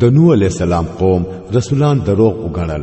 د نوح علیہ السلام قوم رسولان دروغ وګڼل